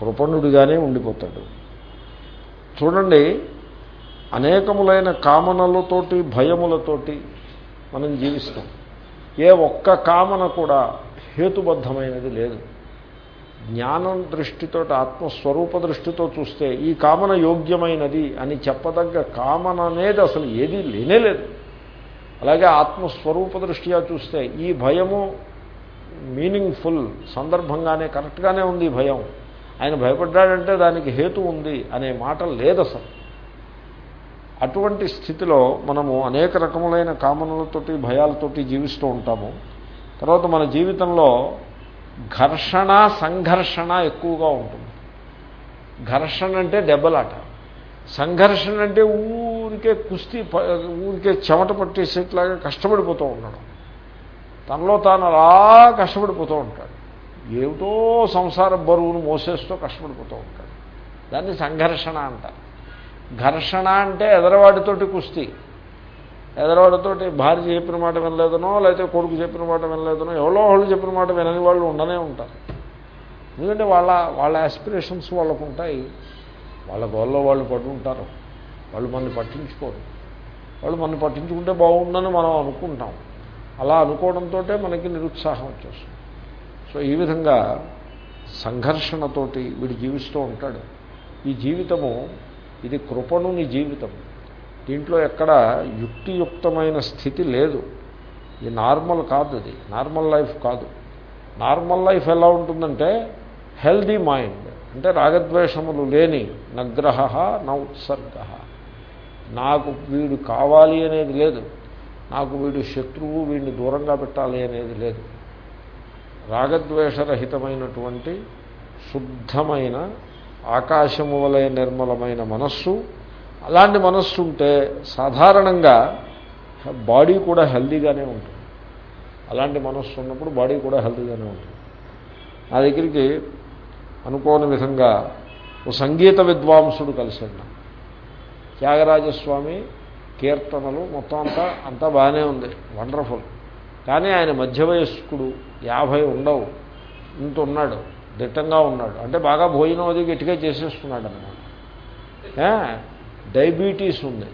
కృపణుడిగానే ఉండిపోతాడు. చూడండి అనేకములైన కామనలతోటి భయములతోటి మనం జీవిస్తాం. ఏ ఒక్క కామన కూడా హేతుబద్ధమైనది లేదు. జ్ఞానం దృష్టితో ఆత్మస్వరూప దృష్టితో చూస్తే ఈ కామన యోగ్యమైనది అని చెప్పదగ్గ కామన అనేది అసలు ఏదీ లేనేలేదు. అలాగే ఆత్మస్వరూప దృష్ట్యా చూస్తే ఈ భయము మీనింగ్ఫుల్ సందర్భంగానే కరెక్ట్గానే ఉంది ఈ భయం. ఆయన భయపడ్డాడంటే దానికి హేతు ఉంది అనే మాట లేదు అసలు అటువంటి స్థితిలో మనము అనేక రకములైన కామనలతోటి భయాలతోటి జీవిస్తూ ఉంటాము. తర్వాత మన జీవితంలో ఘర్షణ సంఘర్షణ ఎక్కువగా ఉంటుంది. ఘర్షణ అంటే దెబ్బలాట. సంఘర్షణ అంటే ఊరికే కుస్తీ ఊరికే చెమట పట్టేసేట్లాగా కష్టపడిపోతూ ఉండడం. తనలో తాను అలా కష్టపడిపోతూ ఉంటాడు. ఏమిటో సంసార బరువును మోసేస్తూ కష్టపడిపోతూ ఉంటాడు. దాన్ని సంఘర్షణ అంటారు. ఘర్షణ అంటే ఎదరవాడితోటి కుస్తీ. ఎదరవాడితోటి భార్య చెప్పిన మాట వినలేదనో లేకపోతే కొడుకు చెప్పిన మాట వినలేదనో ఎవరో వాళ్ళు చెప్పిన మాట వినని వాళ్ళు ఉండనే ఉంటారు. ఎందుకంటే వాళ్ళ వాళ్ళ ఆస్పిరేషన్స్ వాళ్ళకు ఉంటాయి వాళ్ళ గోల్లో వాళ్ళు పడి ఉంటారు వాళ్ళు మనల్ని పట్టించుకోరు. వాళ్ళు మనల్ని పట్టించుకుంటే బాగుందని మనం అనుకుంటాం. అలా అనుకోవడంతో మనకి నిరుత్సాహం వచ్చేస్తుంది. సో ఈ విధంగా సంఘర్షణతోటి వీడు జీవిస్తూ ఉంటాడు. ఈ జీవితము ఇది కృపణుని జీవితం దీంట్లో ఎక్కడ యుక్తియుక్తమైన స్థితి లేదు. ఇది నార్మల్ కాదు అది. నార్మల్ లైఫ్ కాదు. నార్మల్ లైఫ్ ఎలా ఉంటుందంటే హెల్దీ మైండ్. అంటే రాగద్వేషములు లేని నగ్రహ నా ఉత్సర్గ. నాకు వీడు కావాలి అనేది లేదు. నాకు వీడు శత్రువు వీడిని దూరంగా పెట్టాలి అనేది లేదు. రాగద్వేషరహితమైనటువంటి శుద్ధమైన ఆకాశము వలె నిర్మలమైన మనస్సు అలాంటి మనస్సు ఉంటే సాధారణంగా బాడీ కూడా హెల్దీగానే ఉంటుంది. అలాంటి మనస్సు ఉన్నప్పుడు బాడీ కూడా హెల్దీగానే ఉంటుంది. నా దగ్గరికి అనుకోని విధంగా ఓ సంగీత విద్వాంసుడు కలిసాడు త్యాగరాజస్వామి కీర్తనలు మొత్తం అంతా అంతా బాగానే ఉంది. వండర్ఫుల్. కానీ ఆయన మధ్య వయస్కుడు యాభై ఉండవు. ఇంత ఉన్నాడు. దిట్టంగా ఉన్నాడు. అంటే బాగా భోజనం అది గట్టిగా చేసేస్తున్నాడు అనమాట డయాబెటీస్ ఉంది.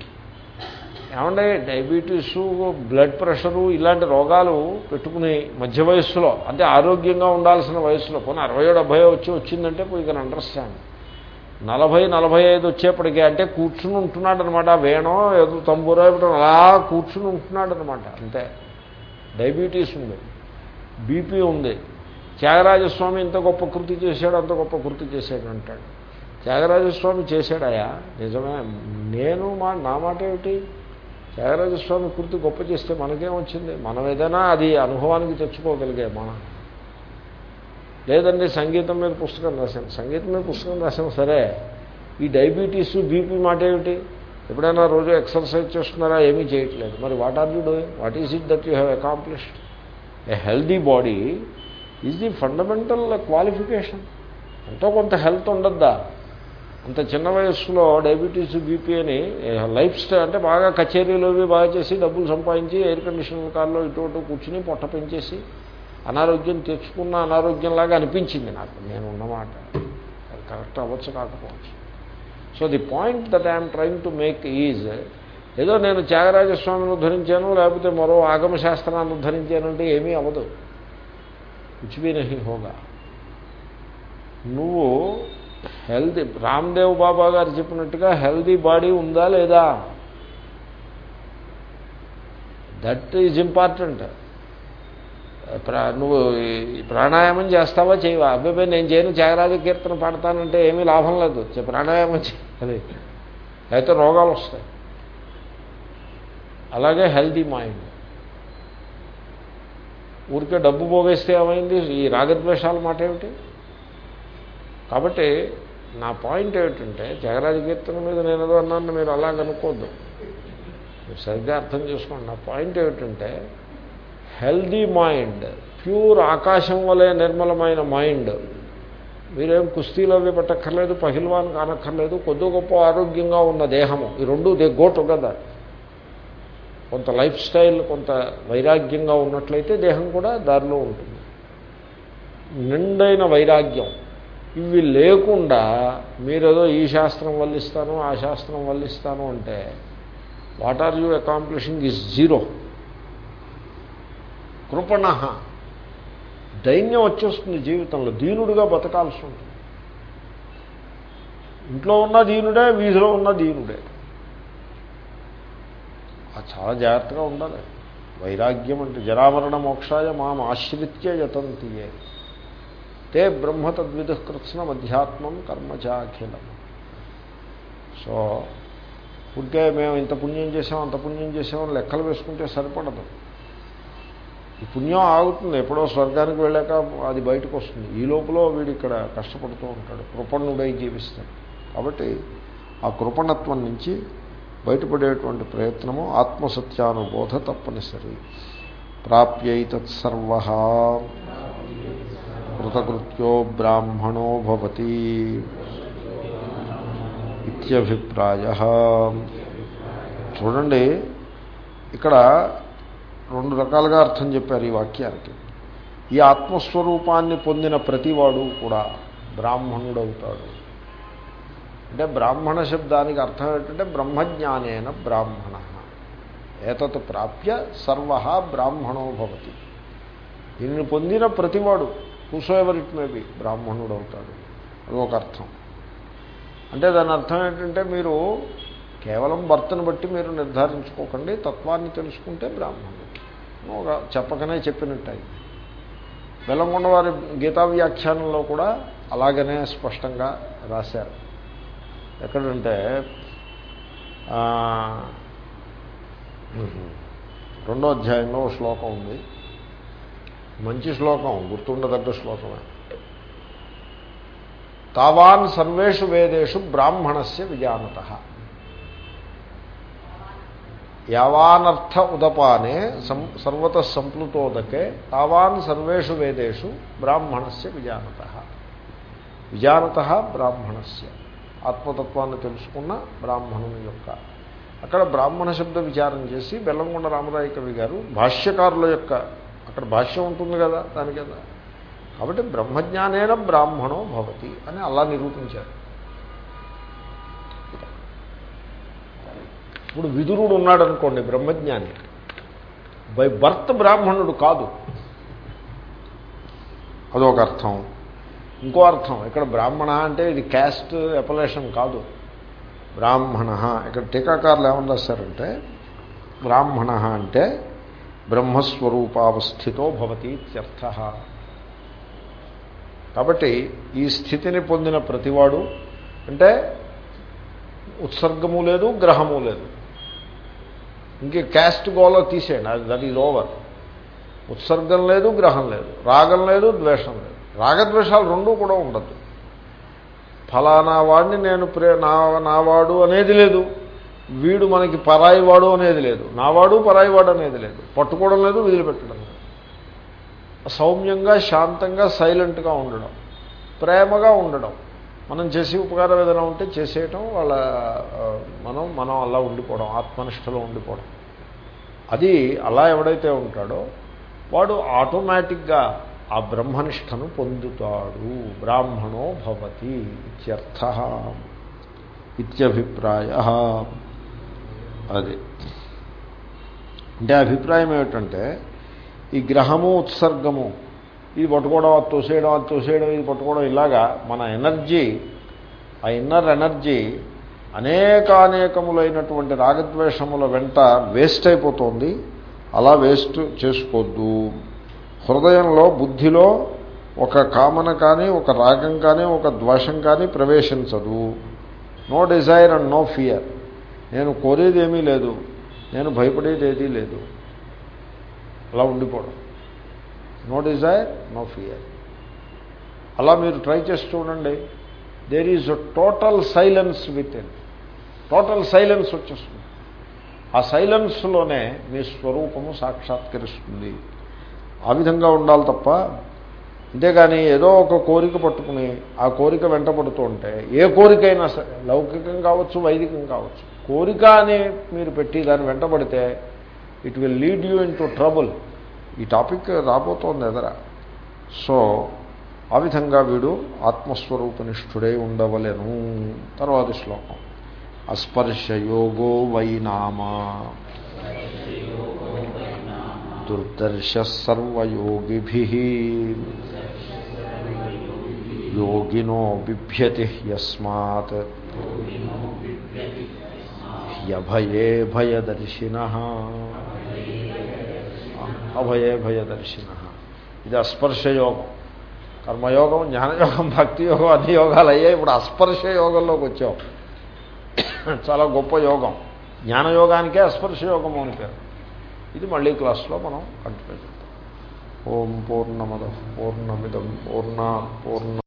ఏమంటే డయాబెటీసు బ్లడ్ ప్రెషరు ఇలాంటి రోగాలు పెట్టుకుని మధ్య వయస్సులో అంటే ఆరోగ్యంగా ఉండాల్సిన వయసులో పోనీ అరవై డెబ్భై వచ్చి వచ్చిందంటే పోయి కానీ అండర్స్టాండ్ నలభై నలభై ఐదు వచ్చేప్పటికీ అంటే కూర్చుని ఉంటున్నాడు అనమాట వేణో ఏదో తంబూరో ఇవ్వడం అలా కూర్చుని ఉంటున్నాడు అనమాట అంతే. డయాబెటీస్ ఉంది. బీపీ ఉంది. త్యాగరాజస్వామి ఇంత గొప్ప కృతి చేశాడు అంత గొప్ప కృతి చేశాడు అంటాడు. త్యాగరాజస్వామి చేశాడయా? నిజమే. నేను మా నా మాట ఏమిటి? త్యాగరాజస్వామి కృతి గొప్ప చేస్తే మనకేమొచ్చింది? మనం ఏదైనా అది అనుభవానికి తెచ్చుకోగలిగే మనం. లేదండి సంగీతం మీద పుస్తకం రాశాను. సంగీతం మీద పుస్తకం రాశాను సరే ఈ డయాబెటీస్ బీపీ మాట ఏమిటి? ఎప్పుడైనా రోజు ఎక్సర్సైజ్ చేస్తున్నారా? ఏమీ చేయట్లేదు. మరి what are you doing what is it that you have accomplished a healthy body is the fundamental qualification ఎంతో కొంత హెల్త్ ఉండద్దా? అంత చిన్న వయస్సులో డయాబెటీస్ బీపీ అని లైఫ్ స్టైల్ అంటే బాగా కచేరీలు అవి బాగా చేసి డబ్బులు సంపాదించి ఎయిర్ కండిషన్ కార్లో ఇటు అటు కూర్చుని పొట్ట పెంచేసి అనారోగ్యం తెచ్చుకున్న అనారోగ్యంలాగా అనిపించింది నాకు. నేను ఉన్నమాట. అది కరెక్ట్ అవ్వచ్చు కాకపోవచ్చు. So the point that I'm trying to make is ఏదో నేను త్యాగరాజస్వామిని ఉద్ధరించాను లేకపోతే మరో ఆగమశాస్త్రాన్ని ఉద్ధరించాను అంటే ఏమీ అవ్వదు. కుచిబీ నహి హోగా నువ్వు హెల్దీ రామ్దేవ్ బాబా గారు చెప్పినట్టుగా హెల్దీ బాడీ ఉందా లేదా? That is important. నువ్వు ప్రాణాయామం చేస్తావా చేయవా? అబ్బాయి నేను చేయను త్యాగరాజ కీర్తన పాడతానంటే ఏమీ లాభం లేదు. ప్రాణాయామం చేయాలి అయితే రోగాలు వస్తాయి. అలాగే హెల్దీ మైండ్. ఊరికే డబ్బు పోగేస్తే ఏమైంది? ఈ రాగద్వేషాల మాట ఏమిటి? కాబట్టి నా పాయింట్ ఏమిటంటే త్యాగరాజ కీర్తన మీద నేను ఏదో అన్నాను మీరు అలా కనుక్కోద్దు మీరు సరిగ్గా అర్థం చేసుకోండి. నా పాయింట్ ఏమిటంటే హెల్దీ మైండ్ ప్యూర్ ఆకాశం వలె నిర్మలమైన మైండ్. మీరేం కుస్తీలు అవి పెట్టక్కర్లేదు పహిల్వాన్ కానక్కర్లేదు కొద్ది గొప్ప ఆరోగ్యంగా ఉన్న దేహము. ఈ రెండు దే గో టుగెదర్. కొంత లైఫ్ స్టైల్ కొంత వైరాగ్యంగా ఉన్నట్లయితే దేహం కూడా దారిలో ఉంటుంది. నిండైన వైరాగ్యం. ఇవి లేకుండా మీరేదో ఈ శాస్త్రం వల్లిస్తాను ఆ శాస్త్రం వల్లిస్తాను అంటే what are you accomplishing is zero కృపణ. దైన్యం వచ్చేస్తుంది జీవితంలో. దీనుడుగా బతకాల్సి ఉంటుంది. ఇంట్లో ఉన్న దీనుడే వీధిలో ఉన్న దీనుడే. అది చాలా జాగ్రత్తగా ఉండాలి. వైరాగ్యం అంటే జరామరణ మోక్షాయ మాం ఆశ్రిత్య యతంతియే తే బ్రహ్మ తద్విధ కృత్స్నం అధ్యాత్మం కర్మచాఖిలం సో పుట్టే మేము ఇంత పుణ్యం చేసాం అంత పుణ్యం చేసామని లెక్కలు వేసుకుంటే సరిపడదు. ఈ పుణ్యం ఆగుతుంది. ఎప్పుడో స్వర్గానికి వెళ్ళాక అది బయటకు వస్తుంది. ఈ లోపల వీడు ఇక్కడ కష్టపడుతూ ఉంటాడు. కృపణుడై జీవిస్తాడు. కాబట్టి ఆ కృపణత్వం నుంచి బయటపడేటువంటి ప్రయత్నము ఆత్మసత్యానుబోధ తప్పనిసరి. ప్రాప్యై తత్సర్వ కృతకృత్యో బ్రాహ్మణో భవతి ఇత్యభిప్రాయ చూడండి ఇక్కడ రెండు రకాలుగా అర్థం చెప్పారు ఈ వాక్యానికి. ఈ ఆత్మస్వరూపాన్ని పొందిన ప్రతివాడు కూడా బ్రాహ్మణుడవుతాడు. అంటే బ్రాహ్మణ శబ్దానికి అర్థం ఏంటంటే బ్రహ్మజ్ఞానేన బ్రాహ్మణ. ఏతత్ ప్రాప్య సర్వ బ్రాహ్మణో భవతి. దీనిని పొందిన ప్రతివాడు హూసోఎవర్ ఇట్ మే బి బ్రాహ్మణుడు అవుతాడు అది ఒక అర్థం. అంటే దాని అర్థం ఏంటంటే మీరు కేవలం భర్తను బట్టి మీరు నిర్ధారించుకోకండి తత్వాన్ని తెలుసుకుంటే బ్రాహ్మణుడు ఒక చెప్పకనే చెప్పినట్టయింది. వెల్లంకొండ వారి గీతా వ్యాఖ్యానంలో కూడా అలాగనే స్పష్టంగా రాశారు. ఎక్కడంటే రెండో అధ్యాయంలో శ్లోకం ఉంది. మంచి శ్లోకం గుర్తుండదగ్గ శ్లోకమే. తావాన్ సర్వేషు వేదేషు బ్రాహ్మణస్య విజానత. యావానర్థ ఉదపానే సం సర్వత సంప్లుతోదకే తావాన్ సర్వేషు వేదేషు బ్రాహ్మణస్య విజానత. విజానత బ్రాహ్మణస్య. ఆత్మతత్వాన్ని తెలుసుకున్న బ్రాహ్మణుని యొక్క. అక్కడ బ్రాహ్మణ శబ్ద విచారం చేసి బెల్లంకొండ రామరాయ కవి గారు భాష్యకారుల యొక్క అక్కడ భాష్యం ఉంటుంది కదా దాని కదా. కాబట్టి బ్రహ్మజ్ఞానేన బ్రాహ్మణో భవతి అని అలా నిరూపించారు. ఇప్పుడు విదురుడు ఉన్నాడు అనుకోండి బ్రహ్మజ్ఞాని. బై బర్త్ బ్రాహ్మణుడు కాదు. అదొక అర్థం. ఇంకో అర్థం ఇక్కడ బ్రాహ్మణ అంటే ఇది క్యాస్ట్ ఎపలేషన్ కాదు. బ్రాహ్మణ ఇక్కడ టీకాకారులు ఏమని రాశారంటే బ్రాహ్మణ అంటే బ్రహ్మస్వరూపావస్థితో భవతి ఇత్యర్థ. కాబట్టి ఈ స్థితిని పొందిన ప్రతివాడు అంటే ఉత్సర్గము లేదు గ్రహము లేదు. ఇంకే క్యాస్ట్ గోలో తీసేయండి అది దట్ ఈజ్ ఓవర్. ఉత్సర్గం లేదు గ్రహం లేదు. రాగం లేదు ద్వేషం లేదు. రాగద్వేషాలు రెండూ కూడా ఉండద్దు ఫలానా వాడిని నేను ప్రే నా నావాడు అనేది లేదు. వీడు మనకి పరాయివాడు అనేది లేదు. నావాడు పరాయివాడు అనేది లేదు. పట్టుకోవడం లేదు వదిలిపెట్టడం లేదు. సౌమ్యంగా శాంతంగా సైలెంట్గా ఉండడం ప్రేమగా ఉండడం. మనం చేసే ఉపకారం ఏదైనా ఉంటే చేసేయటం వాళ్ళ మనం మనం అలా ఉండిపోవడం ఆత్మనిష్టలో ఉండిపోవడం. అది అలా ఎవడైతే ఉంటాడో వాడు ఆటోమేటిక్గా ఆ బ్రహ్మనిష్టను పొందుతాడు. బ్రాహ్మణో భవతి ఇత్యర్థ ఇత్యభిప్రాయ. అది. అంటే అభిప్రాయం ఏమిటంటే ఈ గ్రహము ఉత్సర్గము ఇది పట్టుకోవడం అది తోసేయడం అది తోసేయడం ఇది పట్టుకోవడం ఇలాగా మన ఎనర్జీ ఆ ఇన్నర్ ఎనర్జీ అనేకానేకములైనటువంటి రాగద్వేషముల వెంట వేస్ట్ అయిపోతుంది. అలా వేస్ట్ చేసుకోవద్దు హృదయంలో బుద్ధిలో ఒక కామన కానీ ఒక రాగం కానీ ఒక ద్వేషం కానీ ప్రవేశించదు. No desire and no fear. నేను కోరేది ఏమీ లేదు. నేను భయపడేది ఏదీ లేదు. అలా ఉండిపోవడం. నో డిజైర్ నో ఫియర్ అలా మీరు ట్రై చేసి చూడండి. There is total silence within total silence వచ్చేస్తుంది. ఆ సైలెన్స్లోనే మీ స్వరూపము సాక్షాత్కరిస్తుంది. ఆ విధంగా ఉండాలి తప్ప అంతేగాని ఏదో ఒక కోరిక పట్టుకుని ఆ కోరిక వెంటబడుతూ ఉంటే ఏ కోరికైనా సరే లౌకికం కావచ్చు వైదికం కావచ్చు కోరిక అని మీరు పెట్టి దాన్ని వెంటబడితే it will lead you into trouble ఈ టాపిక్ రాబోతోంది ఎదర. సో ఆ విధంగా వీడు ఆత్మస్వరూపనిష్ఠుడై ఉండవలెను. తర్వాత శ్లోకం. అస్పర్శయోగో వైనామా. దుర్దర్శ సర్వయోగిభి. యోగినో బిభ్యతి యస్మాత్ అభయే భయదర్శిన. అభయే భయదర్శిన. ఇది అస్పర్శయోగం. కర్మయోగం జ్ఞానయోగం భక్తి యోగం అన్ని యోగాలు అయ్యాయి ఇప్పుడు అస్పర్శ యోగంలోకి వచ్చాం చాలా గొప్ప యోగం. జ్ఞానయోగానికే అస్పర్శ యోగం అని పేరు. ఇది మళ్ళీ క్లాస్లో మనం కంటిన్యూ చేద్దాం. ఓం పూర్ణమద పూర్ణమిదం పూర్ణ పూర్ణ